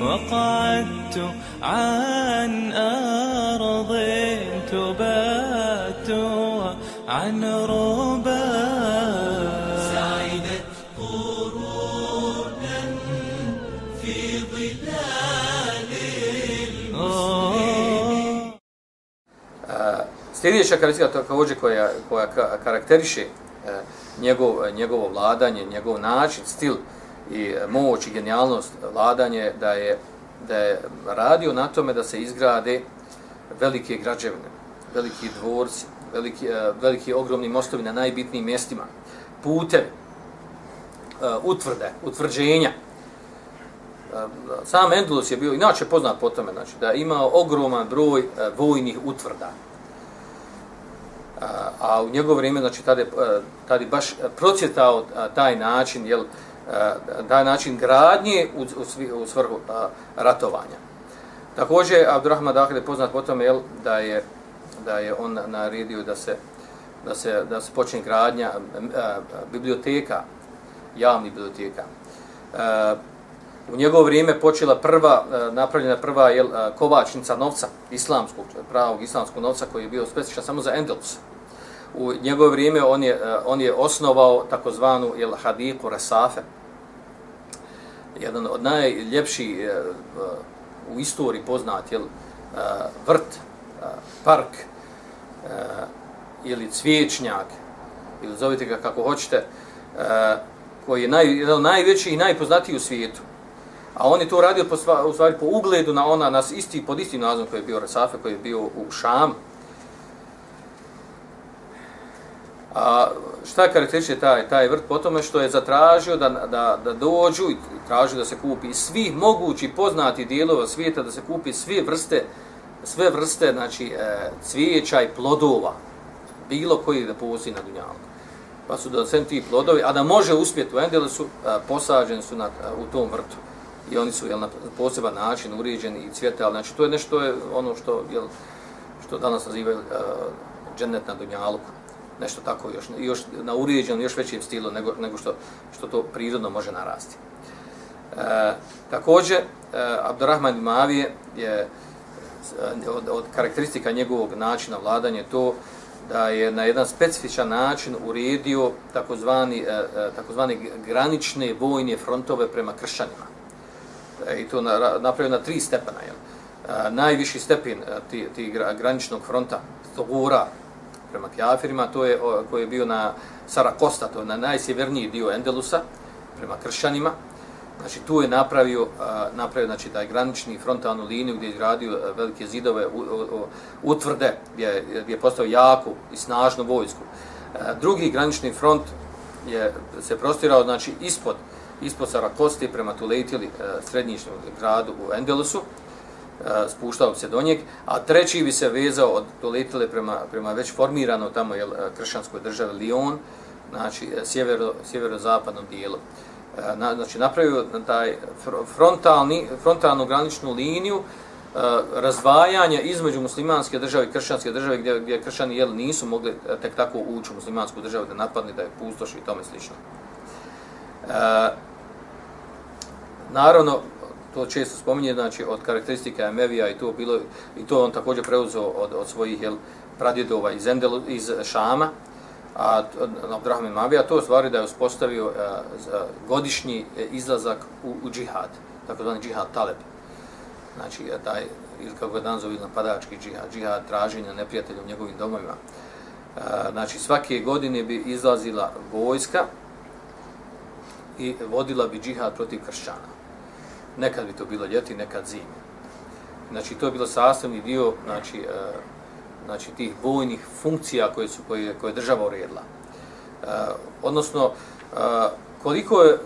وقعدت عن أرض تبات عن ربا سعدت قرونا في ظلال المسلمين Sljedeća karakteristika također koja, koja ka- karakteriše e, njegov, njegovo vladanje, njegov način, stil i moć i genijalnost vladanje da je, da je radio na tome da se izgrade velike građevine, veliki dvorci, veliki, e, veliki ogromni mostovi na najbitnijim mjestima, putevi, e, utvrde, utvrđenja. E, sam Endulus je bio inače poznat po tome, znači, da je imao ogroman broj vojnih utvrda. A, u njegovo vrijeme, znači, tada je, tada je baš procjetao taj način, jel, da način gradnje u, u, u svrhu a, ratovanja. Također, Abdurrahman Dahil je poznat po tome, jel, da je, da je on naredio da se, da se, da se počne gradnja a, a, biblioteka, javnih biblioteka. A, u njegovo vrijeme počela prva, napravljena prva jel, kovačnica novca, islamskog, pravog islamskog novca koji je bio specifičan samo za Endels. U njegovo vrijeme on je, on je osnovao takozvanu jel, hadiku Resafe, jedan od najljepših e, e, u istoriji poznat jel, e, vrt, park ili cvijećnjak, ili zovite ga kako hoćete, koji je naj, jedan od najvećih i najpoznatiji u svijetu. A on je to radio po, u stvari po ugledu na ona, nas isti, pod istim nazvom koji je bio Rasafe, koji je bio u Šam. A šta karakteriše taj, taj vrt po tome što je zatražio da, da, da dođu i tražio da se kupi svih mogući poznati dijelova svijeta, da se kupi sve vrste, sve vrste znači, e, cvijeća i plodova, bilo koji da postoji na dunjalu. Pa su da sem ti plodovi, a da može uspjeti u Endelesu, e, posađeni su na, e, u tom vrtu i oni su jel, na poseban način uređeni i cvjetali. Znači, to je nešto je ono što, jel, što danas nazivaju e, džennet na Dunjaluku. Nešto tako još, još na uređenom, još većem stilu nego, nego što, što to prirodno može narasti. E, također, e, Abdurrahman Mavije je e, od, od karakteristika njegovog načina vladanja to da je na jedan specifičan način uredio takozvani, e, e, takozvani granične vojne frontove prema kršćanima i to na, napravio na tri stepena. Jel? Najviši stepen ti, ti graničnog fronta, Togura, prema Kjafirima, to je o, koji je bio na Sarakosta, to je na najsjeverniji dio Endelusa, prema kršćanima. Znači tu je napravio, a, napravio znači, taj granični frontalnu liniju gdje je gradio velike zidove, u, u, u, utvrde, gdje, gdje je postao jaku i snažnu vojsku. A, drugi granični front je se prostirao znači, ispod ispod Sarakosti prema Tulejtili, e, srednjišnjem gradu u Endelusu, spuštao se do njeg, a treći bi se vezao od Doletile prema, prema već formirano tamo je kršćanskoj državi Lyon, znači e, sjevero, sjeverozapadnom dijelu. E, na, znači napravio taj frontalni, frontalnu graničnu liniju e, razdvajanja između muslimanske države i kršćanske države gdje, gdje kršćani jel, nisu mogli tek tako ući u muslimansku državu da napadne, da je pustoš i tome slično. Naravno, to često spominje, znači, od karakteristika Emevija i to bilo i to on također preuzeo od, od svojih jel, pradjedova iz, Endelu, iz Šama, a Abdurrahman Mavija to stvari da je uspostavio e, a, a, e, godišnji e, izlazak u, u džihad, tako zvani džihad Taleb. Znači, taj, ili kako ga dan zove napadački džihad, džihad traženja neprijatelja u njegovim domovima. A, znači, svake godine bi izlazila vojska i vodila bi džihad protiv kršćana nekad bi to bilo ljeti, nekad zimi. Znači, to je bilo sastavni dio znači, e, znači tih vojnih funkcija koje su koje, koje je država uredila. E, odnosno, e, koliko je,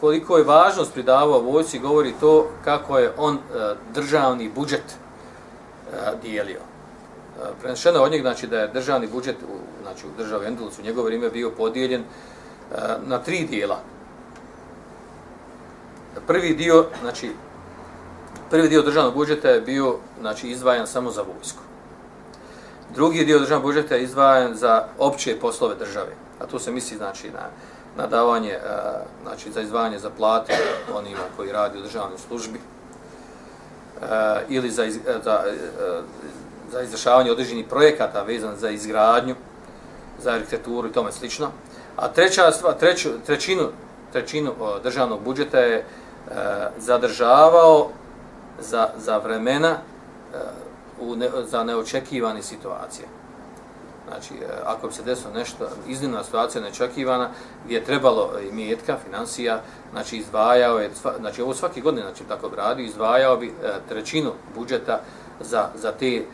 koliko je važnost pridavao vojci, govori to kako je on e, državni budžet e, dijelio. E, Prenešeno od njeg, znači, da je državni budžet u, znači, u državi Endulus u njegovo vrijeme bio podijeljen e, na tri dijela. Prvi dio, znači, prvi dio državnog budžeta je bio znači, izdvajan samo za vojsku. Drugi dio državnog budžeta je izdvajan za opće poslove države. A tu se misli znači, na, na davanje, e, znači, za izdvajanje za plate onima koji radi u državnoj službi e, ili za, iz, e, za, za izrašavanje određenih projekata vezan za izgradnju, za arhitekturu i tome slično. A treća stvar, treću, trećinu, trećinu državnog budžeta je Eh, zadržavao za, za vremena eh, u ne, za neočekivane situacije. Znači, eh, ako bi se desilo nešto, iznimna situacija neočekivana, gdje je trebalo i mjetka, financija, znači izdvajao je, znači ovo svake godine, znači tako bi radio, izdvajao bi trećinu budžeta za, za te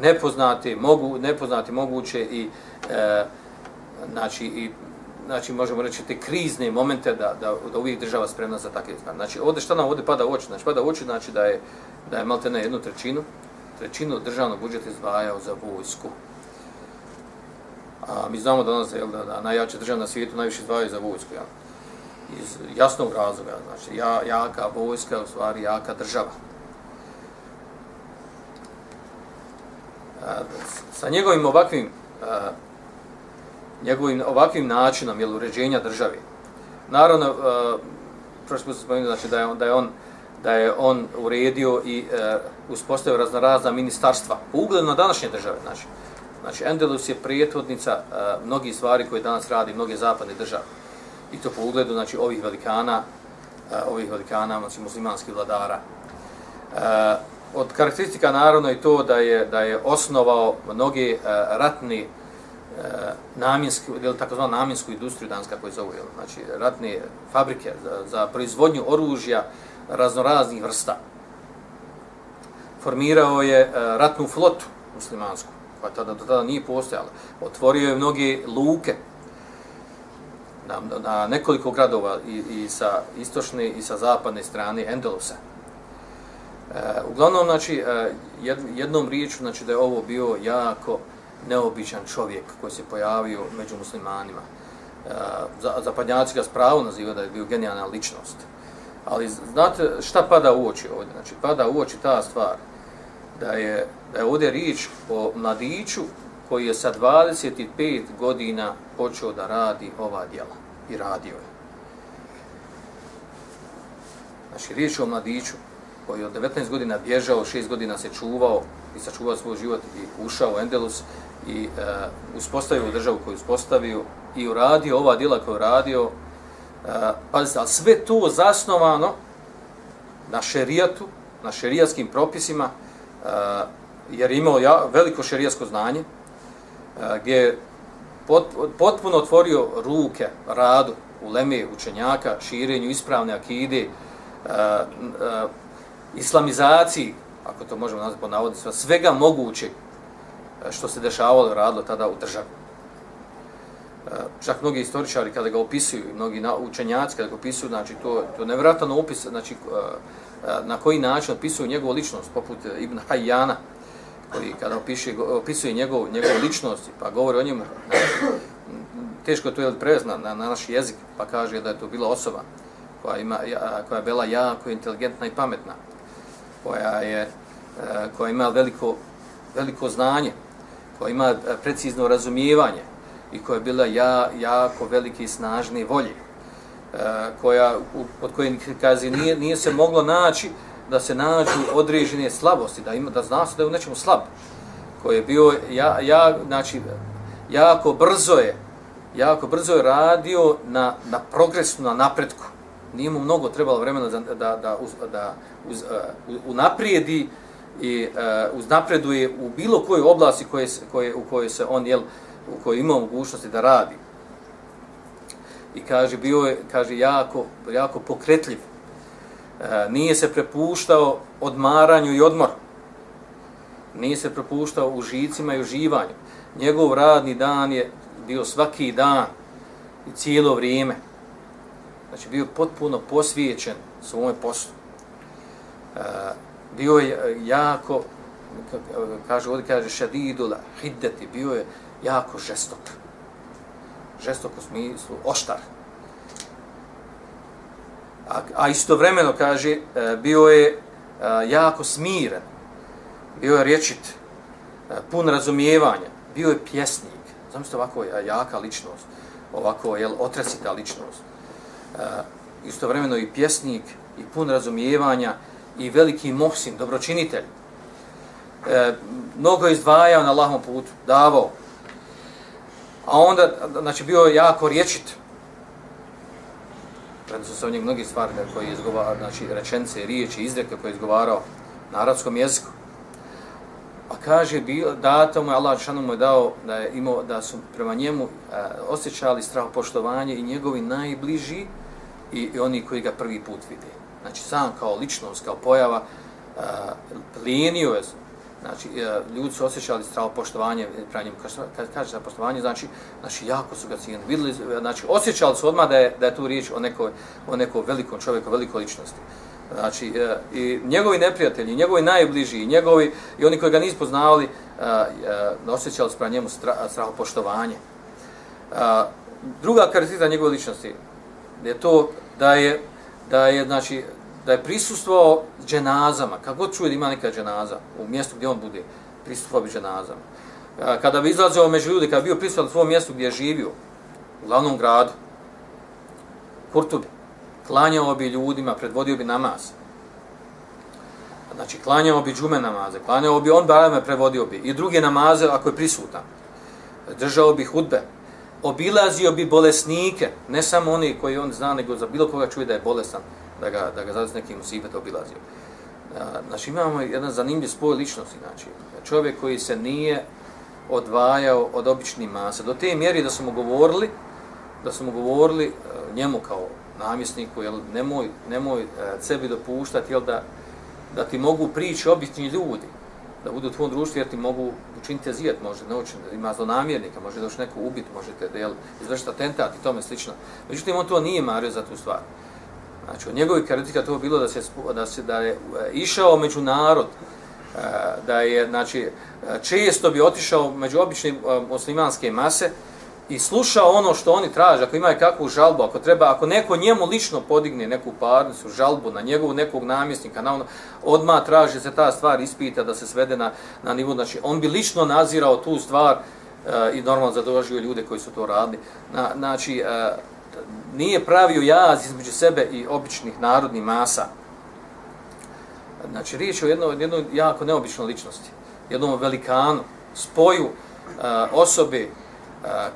nepoznate, mogu, nepoznate moguće i znači i znači možemo reći te krizne momente da da da uvijek država spremna za takve stvari. Znači ovde šta nam ovde pada u oči, znači pada u oči znači da je da je malte na jednu trećinu trećinu državnog budžeta izdvajao za vojsku. A mi znamo danas je da, da najjače država na svijetu najviše izdvajaju za vojsku, ja. Iz jasnog razloga, znači ja, jaka vojska je u stvari jaka država. A, sa njegovim ovakvim a, njegovim ovakvim načinom jel, uređenja države. Naravno, uh, prošli put sam znači, da je on, da je on da je on uredio i uh, uspostavio raznorazna ministarstva po ugledu na današnje države. Znači, znači Endelus je prijetvodnica uh, e, mnogih stvari koje danas radi mnoge zapadne države. I to po ugledu znači, ovih velikana, uh, ovih velikana, znači muslimanskih vladara. Uh, od karakteristika naravno i to da je da je osnovao mnoge uh, ratne E, namjensku, ili takozvanu namjensku industriju danas kako je zovu, znači ratne fabrike za, za proizvodnju oružja raznoraznih vrsta. Formirao je e, ratnu flotu muslimansku, koja tada, do tada nije postojala. Otvorio je mnoge luke na, na nekoliko gradova i, i sa istočne i sa zapadne strane Endelusa. E, uglavnom, znači, e, jednom riječu, znači da je ovo bio jako neobičan čovjek koji se pojavio među muslimanima. E, zapadnjaci ga spravo nazivaju da je bio genijalna ličnost. Ali znate šta pada u oči ovdje? Znači, pada u oči ta stvar da je, da je ovdje riječ o mladiću koji je sa 25 godina počeo da radi ova djela. I radio je. Znači, riječ o mladiću koji je od 19 godina bježao, 6 godina se čuvao i sačuvao svoj život i ušao u Endelus i e, uspostavio državu koju uspostavio i uradio ova djela koju uradio, E, pazite, ali sve to zasnovano na šerijatu, na šerijatskim propisima, e, jer je imao ja, veliko šerijatsko znanje, e, gdje je pot, potpuno otvorio ruke radu u leme učenjaka, širenju ispravne akide, e, e, islamizaciji, ako to možemo nazvati po navodnicima, svega mogućeg što se dešavalo radilo tada u državi. E, čak mnogi istoričari kada ga opisuju, mnogi učenjaci kada ga opisuju, znači to, to je nevratan opis, znači e, e, na koji način opisuju njegovu ličnost, poput Ibn Hayyana, koji kada opiše, opisuje njegov, njegovu ličnost, pa govori o njemu, znači, teško to je prevez na, na, na naš jezik, pa kaže da je to bila osoba koja, ima, koja je bila jako inteligentna i pametna, koja je koja ima veliko, veliko znanje, koja ima e, precizno razumijevanje i koja je bila ja, jako velike i snažne volje, e, koja, u, od koje kazi, nije, nije se moglo naći da se nađu određene slabosti, da ima da zna se da je u nečemu slab, koji je bio ja, ja, znači, jako brzo je, jako brzo je radio na, na progresu, na napretku. Nije mu mnogo trebalo vremena da, da, da, uz, da uz, uh, unaprijedi i uh, uznapreduje u bilo kojoj oblasti koje, koje, u kojoj se on jel, u kojoj ima mogućnosti da radi. I kaže, bio je, kaže, jako, jako pokretljiv. e, nije se prepuštao odmaranju i odmoru, nije se prepuštao užicima i uživanju. Njegov radni dan je bio svaki dan i cijelo vrijeme. Znači, bio potpuno posvijećen svome poslu. E, bio je e, jako, kaže, ovdje kaže, šadidula, hiddeti, bio je jako žestok. Žestok u smislu, oštar. A, a istovremeno, kaže, e, bio je e, jako smiren, bio je rječit, pun razumijevanja, bio je pjesnik. Znam što ovako jaka ličnost, ovako jel, otresita ličnost. Istovremeno i pjesnik, i pun razumijevanja, i veliki mohsin, dobročinitelj. E, mnogo je izdvajao na Allahom putu, davao. A onda, znači, bio je jako riječit. Predo su se od njeg mnogi stvari koji je izgovarao, znači, rečence, riječi, izreke koje je izgovarao na arabskom jeziku. A kaže, bio, data mu je, Allah šanu mu je dao da, je imao, da su prema njemu e, osjećali strahopoštovanje i njegovi najbliži i, i oni koji ga prvi put vide znači sam kao ličnost, kao pojava, eh, uh, plijenio je, znači uh, ljudi su osjećali stravo poštovanje eh, prema njemu, kad kaže za poštovanje, znači, znači jako su ga cijenili, vidjeli, znači osjećali su odmah da je, da je tu riječ o nekoj, o nekoj velikom čovjeku, velikoj ličnosti. Znači, i njegovi neprijatelji, njegovi najbliži, njegovi, i oni koji ga nisu poznavali, uh, uh, osjećali su prema njemu stra, stravo poštovanje. Uh, druga karakteristika njegove ličnosti je to da je da je znači da je prisustvovao dženazama, kako god čuje da ima neka dženaza u mjestu gdje on bude, prisustvovao bi dženazama. Kada bi izlazio među ljudi, kada bi bio prisutan na svom mjestu gdje je živio, u glavnom gradu, Kurtubi, klanjao bi ljudima, predvodio bi namaz. Znači, klanjao bi džume namaze, klanjao bi on barame, prevodio bi. I druge namaze, ako je prisutan. Držao bi hudbe, obilazio bi bolesnike, ne samo oni koji on zna, nego za bilo koga čuje da je bolestan, da ga, da ga zadesi neki musibet obilazio. Znači imamo jedan zanimljiv spoj ličnosti, znači čovjek koji se nije odvajao od običnih masa, do te mjeri da su mu govorili, da su mu govorili e, njemu kao namjesniku, jel, nemoj, nemoj e, sebi dopuštati, jel, da, da ti mogu prići obični ljudi, da budu u tvojom društvu jer ti mogu učiniti zijet, može naučiti, da ima zlonamjernika, može doći neko ubit, možete da jel, izvršiti atentat i tome slično. Međutim, on to nije mario za tu stvar. Znači, od njegovih karakteristika to bilo da se, da se da je e, išao među narod, e, da je, znači, e, često bi otišao među obične muslimanske mase, i slušao ono što oni traže, ako imaju kakvu žalbu, ako treba, ako neko njemu lično podigne neku parnicu, žalbu na njegovu nekog namjesnika, na ono, odma traži se ta stvar ispita da se svede na, na nivu, znači on bi lično nazirao tu stvar e, i normalno zadožio ljude koji su to radili. Na, znači, e, nije pravio jaz između sebe i običnih narodnih masa. Znači, riječ je o jednoj, jednoj jako neobičnoj ličnosti, jednom velikanu, spoju uh, osobe,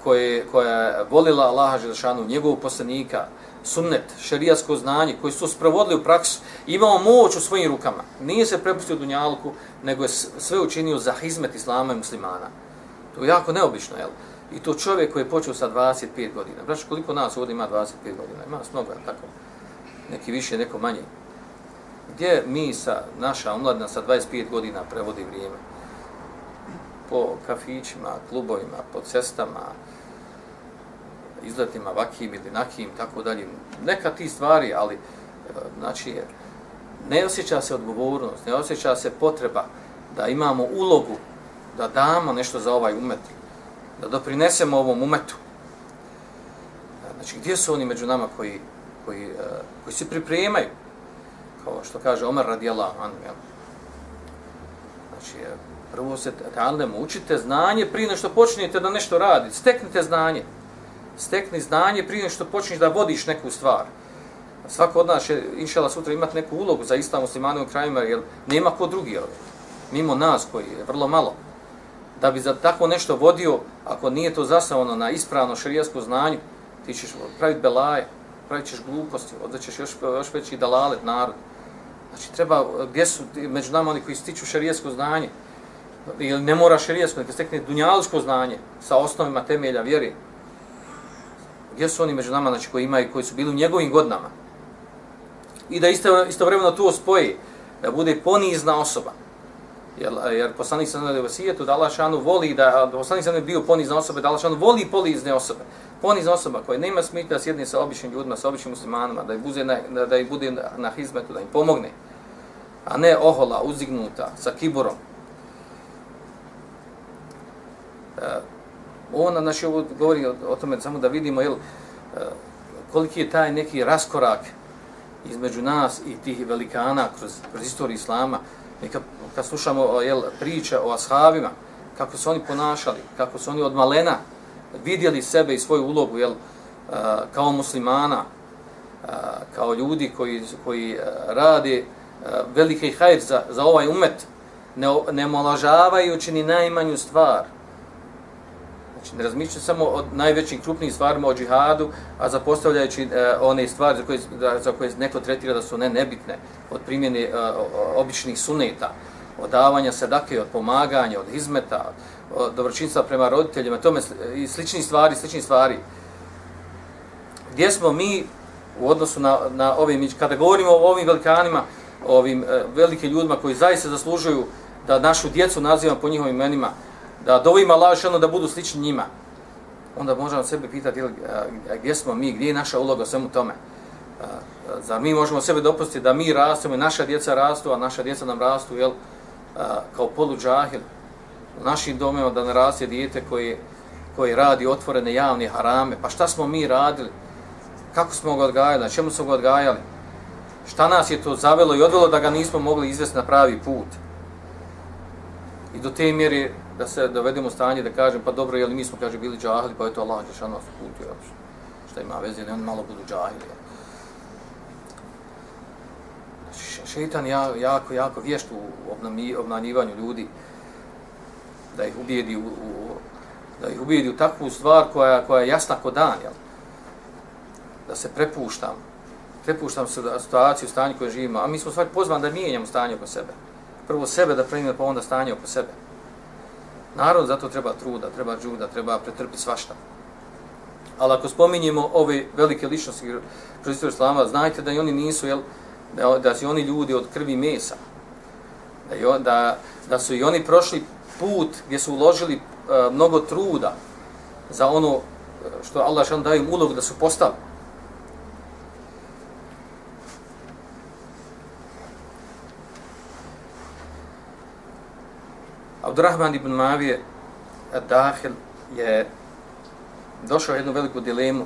koje, koja je volila Allaha Želešanu, njegovog poslanika, sunnet, šerijasko znanje, koji su sprovodili u praksu, imao moć u svojim rukama. Nije se prepustio Dunjalku, nego je sve učinio za hizmet Islama i muslimana. To je jako neobično, jel? I to čovjek koji je počeo sa 25 godina. Braš, koliko nas ovdje ima 25 godina? Ima nas mnogo, tako? Neki više, neko manje. Gdje mi sa, naša omladina sa 25 godina prevodi vrijeme? Po kafićima, klubovima, po cestama, izletima vakim ili nakim, tako dalje. Neka ti stvari, ali e, znači, ne osjeća se odgovornost, ne osjeća se potreba da imamo ulogu, da damo nešto za ovaj umet, da doprinesemo ovom umetu. E, znači, gdje su oni među nama koji, koji, e, koji se pripremaju, kao što kaže Omer radijallahu anhu, znači, prvo se tandem učite znanje prije nešto počnete da nešto radite. Steknite znanje. Stekni znanje prije što počneš da vodiš neku stvar. Svako od nas će, inšala, sutra imati neku ulogu za islam muslimane u krajima, jer nema ko drugi ovdje. Mimo nas koji je vrlo malo. Da bi za tako nešto vodio, ako nije to zasavano na ispravno šarijasko znanje, ti ćeš praviti belaje, pravit ćeš gluposti, odrećeš ćeš još, još veći dalalet narod. Znači, treba, gdje su među nama oni koji stiču šarijasko znanje, ili ne mora šerijasko, neka stekne dunjalsko znanje sa osnovima temelja vjeri. Gdje su oni među nama, znači, koji imaju, koji su bili u njegovim godinama? i da isto, istovremeno tu spoji, da bude ponizna osoba. Jer, jer poslanik sam na vasijetu da Allah šanu voli, da poslanik sam bio ponizna osoba, da Allah šanu voli ponizne osobe. Ponizna osoba koja nema smitnja da sjedne sa običnim ljudima, sa običnim muslimanima, da ih bude na, da, da ih bude na, na hizmetu, da im pomogne. A ne ohola, uzignuta, sa kiborom. E, ona, znači, ovo govori o, o tome samo da vidimo, jel, eh, koliki je taj neki raskorak između nas i tih velikana kroz, kroz istoriju Islama. I kad, kad slušamo jel, priče o ashabima, kako su oni ponašali, kako su oni od malena vidjeli sebe i svoju ulogu jel, eh, kao muslimana, eh, kao ljudi koji, koji rade veliki hajr za, za ovaj umet, ne, ne molažavajući ni najmanju stvar, Znači, ne razmišlja samo o najvećim krupnim stvarima, o džihadu, a zapostavljajući e, one stvari za koje, da, za koje neko tretira da su ne nebitne, od primjene e, običnih suneta, od davanja sedake, od pomaganja, od izmeta, od dobročinstva prema roditeljima, tome i slični stvari, slični stvari. Gdje smo mi u odnosu na, na ovim, kada govorimo o ovim velikanima, ovim e, velikim ljudima koji zaista zaslužuju da našu djecu nazivamo po njihovim imenima, da dovima lašano da budu slični njima, onda možemo sebe pitati ili, a, gdje smo mi, gdje je naša uloga svemu tome. A, zar mi možemo sebe dopustiti da mi rastemo i naša djeca rastu, a naša djeca nam rastu jel, a, kao polu džahil u našim domima da ne raste dijete koji, koji radi otvorene javne harame. Pa šta smo mi radili? Kako smo ga odgajali? Na čemu smo ga odgajali? Šta nas je to zavelo i odvelo da ga nismo mogli izvesti na pravi put? I do te mjere da se dovedemo u stanje da kažem, pa dobro, jel mi smo, kaže, bili džahili, pa eto to Allah je šano sputio, šta ima veze, ne oni malo budu džahili. Znači, šeitan ja, jako, jako vješt u obnanjivanju ljudi, da ih ubijedi u, u, da ih ubijedi u takvu stvar koja, koja je jasna ko dan, jel? da se prepuštam, prepuštam se da situaciju, stanje koje živimo, a mi smo stvari pozvani da mijenjamo stanje oko sebe. Prvo sebe da primimo, pa onda stanje oko sebe. Narod zato treba truda, treba džuda, treba pretrpiti svašta. Ali ako spominjemo ove velike ličnosti kroz Islama, znajte da i oni nisu, jel, da, da su oni ljudi od krvi mesa. Da, da, da su i oni prošli put gdje su uložili uh, mnogo truda za ono e, što Allah šan daje im ulog da su postali. Abdurrahman ibn Mavije Dahil je došao jednu veliku dilemu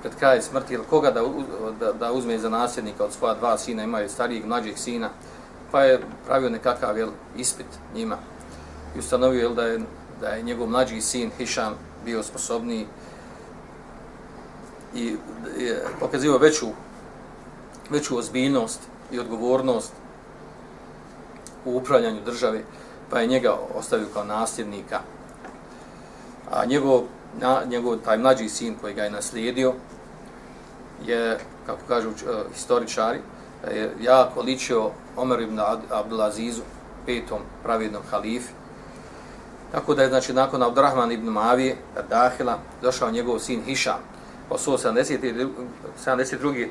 pred kraj smrti, ili koga da, da, da uzme za nasljednika od svoja dva sina, imaju starijih, mlađih sina, pa je pravio nekakav jel, ispit njima i ustanovio jel, da, je, da je njegov mlađi sin Hišam bio sposobniji i je pokazivao veću, veću ozbiljnost i odgovornost u upravljanju države pa je njega ostavio kao nasljednika. A njegov, na, njegov taj mlađi sin koji ga je naslijedio je, kako kažu uh, historičari, je jako ličio Omer ibn Abdulazizu, petom pravednom halifi. Tako da je, znači, nakon Abdurrahman ibn Mavije, Dahila, došao njegov sin Hišam, po 172.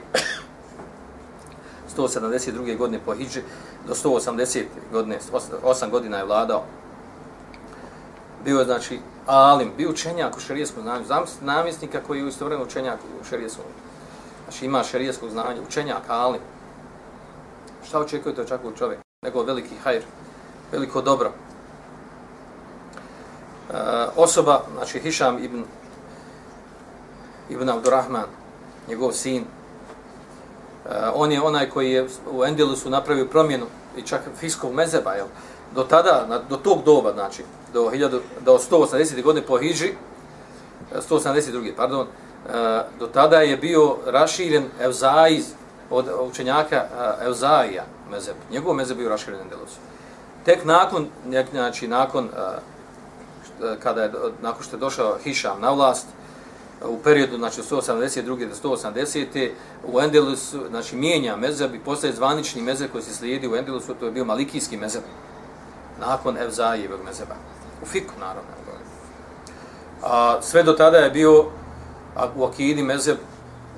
172. godine po Hidži do 180. godine, 8 godina je vladao. Bio je, znači, alim, bio učenjak u šarijeskom znanju, namjesnika koji je u istovremeno učenjak u šarijeskom. Znači, ima šarijeskog znanja, učenjak, alim. Šta očekujete od čakvog čovjeka? Nego veliki hajr, veliko dobro. E, osoba, znači, Hišam ibn, ibn Abdurrahman, njegov sin, Eh, on je onaj koji je u Endelusu napravio promjenu i čak fiskov mezeba, jel? Do tada, na, do tog doba, znači, do, 1000, do 180. godine po Hidži, eh, 182. Pardon, eh, do tada je bio raširen Evzaiz od učenjaka Evzaija mezeb. Njegov mezeb bio raširen u Endelusu. Tek nakon, znači, nakon, kada je, nakon što je došao Hišam na vlast, u periodu znači 182. do 180. u Endelusu znači mijenja mezheb i postaje zvanični mezheb koji se slijedi u Endelusu, to je bio malikijski mezheb nakon Evzajevog mezheba. U fiku, naravno. A sve do tada je bio a, u akidi mezheb,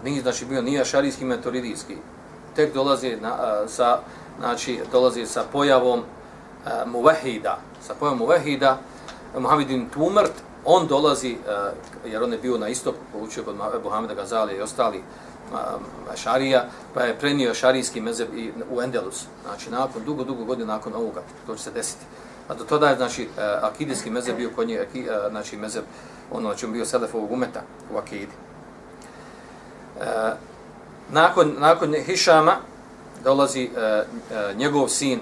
nije znači bio nije šarijski, metoridijski. tek dolazi na, a, sa, znači, dolazi sa pojavom a, muvahida, sa pojavom muvahida, Muhammedin Tumrt, on dolazi, a, jer on je bio na istok, poučio kod Muhammeda Gazali i ostali eh, Šarija, pa je prenio šarijski mezeb i u Endelus. Znači, nakon, dugo, dugo godina nakon ovoga, to će se desiti. A do tada je, znači, eh, akidijski mezeb bio kod nje, znači, mezeb, ono, znači, on bio Selefovog umeta u akidi. Nakon, nakon Hišama dolazi njegov sin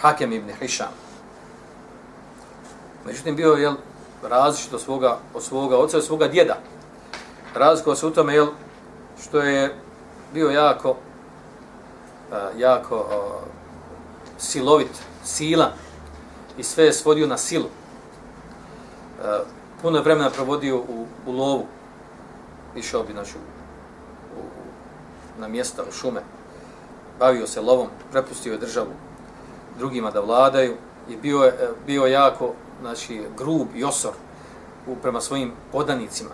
Hakem ibn Hišam. Međutim, bio je različit od svoga, od svoga oca od svoga djeda. Razlikova se u tome, jel, što je bio jako uh, jako uh, silovit, sila i sve je svodio na silu. Uh, puno vremena provodio u, u lovu. Išao bi znači, u, u, na mjesta, u šume. Bavio se lovom, prepustio je državu drugima da vladaju i bio je e, bio jako znači, grub i osor u, prema svojim podanicima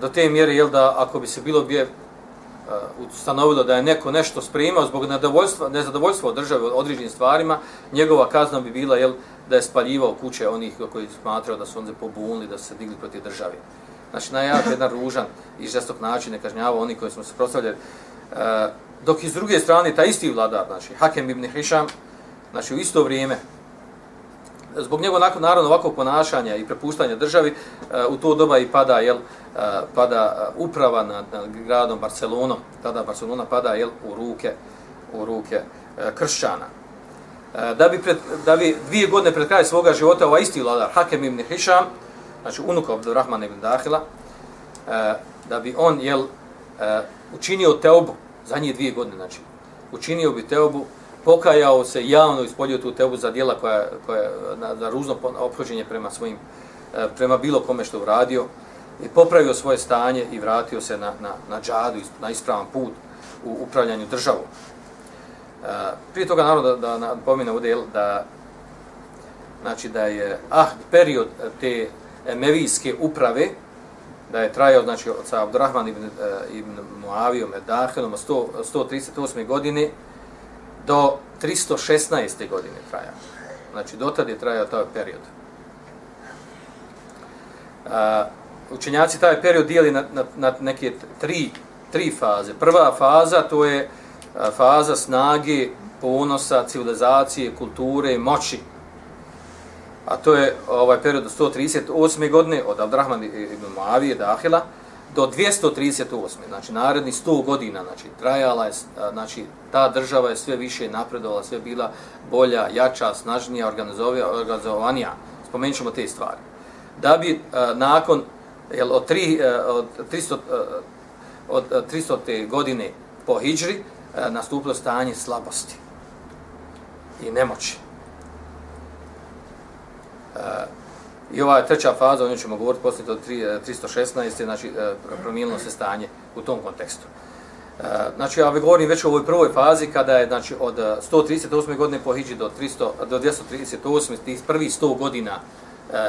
do te mjere jel da ako bi se bilo bije uh, ustanovilo da je neko nešto spremao zbog nezadovoljstva nezadovoljstva od države određenim stvarima njegova kazna bi bila jel da je spaljivao kuće onih koji smatrao da su onze pobunili da su se digli protiv države znači na jedan ružan i žestok način ne kažnjavao oni koji smo se prostavljali. E, uh, dok iz druge strane ta isti vladar znači Hakem ibn Hisham znači u isto vrijeme zbog njegovog nakon naravno ovakvog ponašanja i prepuštanja državi eh, u to doba i pada jel eh, pada eh, uprava nad, nad gradom Barcelonom. Tada Barcelona pada jel u ruke u ruke kršćana. Da bi pred, da bi dvije godine pred kraj svoga života ovaj isti vladar Hakem ibn Hisham znači unuk Abdurrahman ibn Dahila da bi on jel učinio teobu za njih dvije godine znači učinio bi teobu pokajao se javno ispolio tu tebu za djela koja, koja na, na ružno ophođenje prema svojim e, prema bilo kome što uradio i popravio svoje stanje i vratio se na, na, na džadu, na ispravan put u upravljanju državu. E, prije toga naravno da, da pomine ovdje da znači da je ah, period te emevijske uprave da je trajao znači od sa Abdurrahman ibn, e, ibn Muavijom Edahenom 138. godine do 316. godine traja. Znači, dotad je trajao taj period. Uh, učenjaci taj period dijeli na, na, na neke tri, tri faze. Prva faza to je faza snage, ponosa, civilizacije, kulture, moći. A to je ovaj period od 138. godine od Abdrahman ibn Muavije, Dahila, do 238. Znači, naredni 100 godina, znači, trajala je, znači, ta država je sve više napredovala, sve bila bolja, jača, snažnija, organizovanija. Spomenut ćemo te stvari. Da bi nakon, jel, od, tri, e, od, 300, e, od e, 300. godine po Hidžri nastupilo stanje slabosti i nemoći. I ova treća faza, o njoj ćemo govoriti poslije do 316. E, znači e, promijenilo se stanje u tom kontekstu. E, znači, ja govorim već o ovoj prvoj fazi, kada je znači, od 138. godine po Hidži do, 300, do 238. tih prvih 100 godina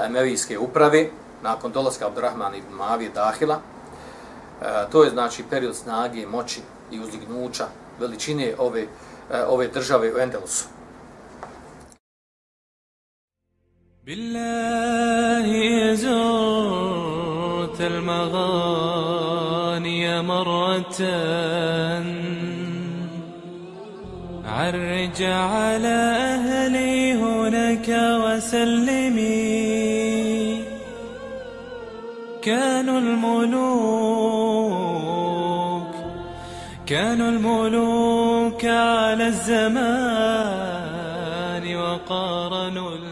Emevijske uprave, nakon dolaska Abdurrahmana i Mavije Dahila, e, to je znači period snage, moći i uzdignuća veličine ove, ove države u Endelusu. بالله زرت المغاني مرة. عرج على أهلي هناك وسلمي. كانوا الملوك كانوا الملوك على الزمان وقارنوا